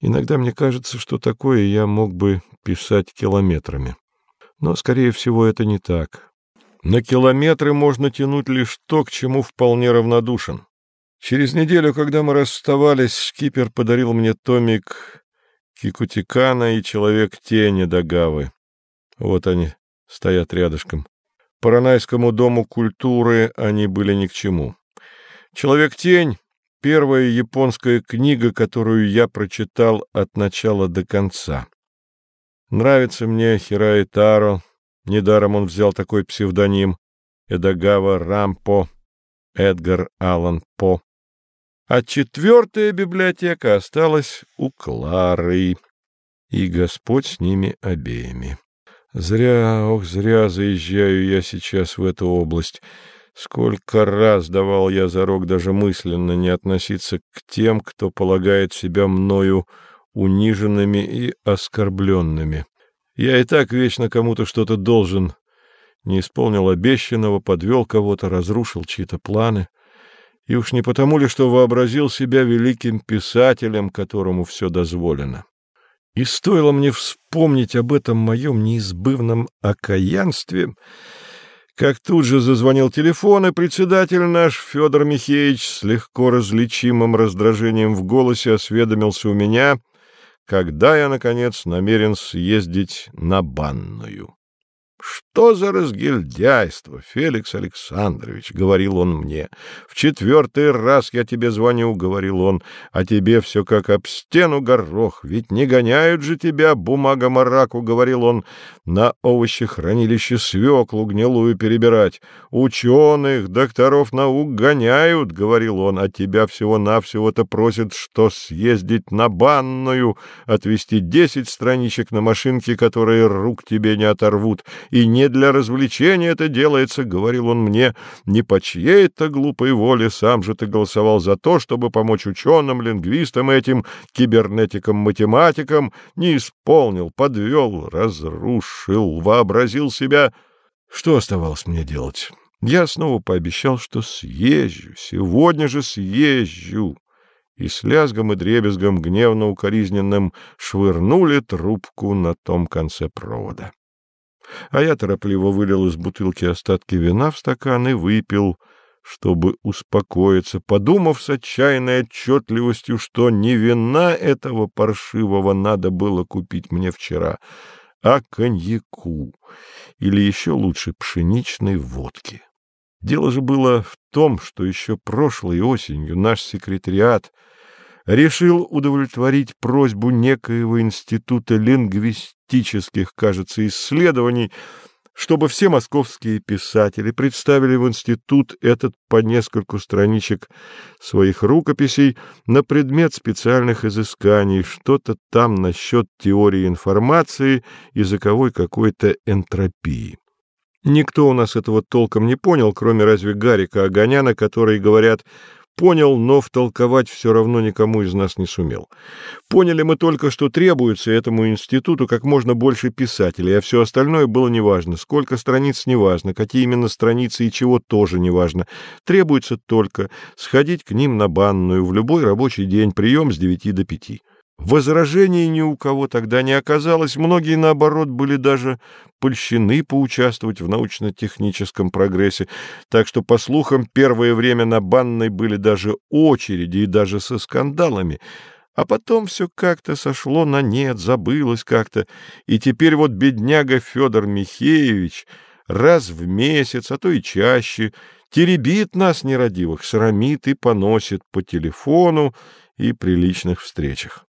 Иногда мне кажется, что такое я мог бы писать километрами. Но, скорее всего, это не так. На километры можно тянуть лишь то, к чему вполне равнодушен. Через неделю, когда мы расставались, шкипер подарил мне томик Кикутикана и Человек тени Дагавы. Вот они стоят рядышком. Паранайскому дому культуры они были ни к чему. Человек-тень — первая японская книга, которую я прочитал от начала до конца. Нравится мне Хираи Таро, недаром он взял такой псевдоним, Эдагава Рампо, Эдгар Аллан По. А четвертая библиотека осталась у Клары, и Господь с ними обеими. Зря, ох, зря заезжаю я сейчас в эту область. Сколько раз давал я зарок даже мысленно не относиться к тем, кто полагает себя мною униженными и оскорбленными. Я и так вечно кому-то что-то должен. Не исполнил обещанного, подвел кого-то, разрушил чьи-то планы. И уж не потому ли, что вообразил себя великим писателем, которому все дозволено. И стоило мне вспомнить об этом моем неизбывном окаянстве, как тут же зазвонил телефон, и председатель наш, Федор Михеевич, с легко различимым раздражением в голосе осведомился у меня, когда я, наконец, намерен съездить на банную. «Что за разгильдяйство, Феликс Александрович?» — говорил он мне. «В четвертый раз я тебе звоню», — говорил он, — «а тебе все как об стену горох, ведь не гоняют же тебя бумага-мараку», — говорил он, — «на овощехранилище свеклу гнилую перебирать. Ученых, докторов наук гоняют», — говорил он, — «а тебя всего-навсего-то просят, что съездить на банную, отвезти десять страничек на машинке, которые рук тебе не оторвут» и не для развлечения это делается, — говорил он мне, — не по чьей-то глупой воле, сам же ты голосовал за то, чтобы помочь ученым, лингвистам этим, кибернетикам, математикам, не исполнил, подвел, разрушил, вообразил себя. Что оставалось мне делать? Я снова пообещал, что съезжу, сегодня же съезжу и с лязгом и дребезгом гневно-укоризненным швырнули трубку на том конце провода. А я торопливо вылил из бутылки остатки вина в стакан и выпил, чтобы успокоиться, подумав с отчаянной отчетливостью, что не вина этого паршивого надо было купить мне вчера, а коньяку, или еще лучше пшеничной водки. Дело же было в том, что еще прошлой осенью наш секретариат — решил удовлетворить просьбу некоего института лингвистических, кажется, исследований, чтобы все московские писатели представили в институт этот по нескольку страничек своих рукописей на предмет специальных изысканий, что-то там насчет теории информации, языковой какой-то энтропии. Никто у нас этого толком не понял, кроме разве Гарика Огоняна, который, говорят, Понял, но втолковать все равно никому из нас не сумел. Поняли мы только, что требуется этому институту как можно больше писателей, а все остальное было неважно. Сколько страниц неважно, какие именно страницы и чего тоже неважно. Требуется только сходить к ним на банную в любой рабочий день, прием с девяти до пяти. Возражений ни у кого тогда не оказалось, многие, наоборот, были даже польщены поучаствовать в научно-техническом прогрессе, так что, по слухам, первое время на банной были даже очереди и даже со скандалами, а потом все как-то сошло на нет, забылось как-то, и теперь вот бедняга Федор Михеевич раз в месяц, а то и чаще, теребит нас нерадивых, срамит и поносит по телефону и при личных встречах.